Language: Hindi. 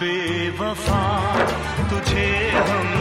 बेवफा तुझे हम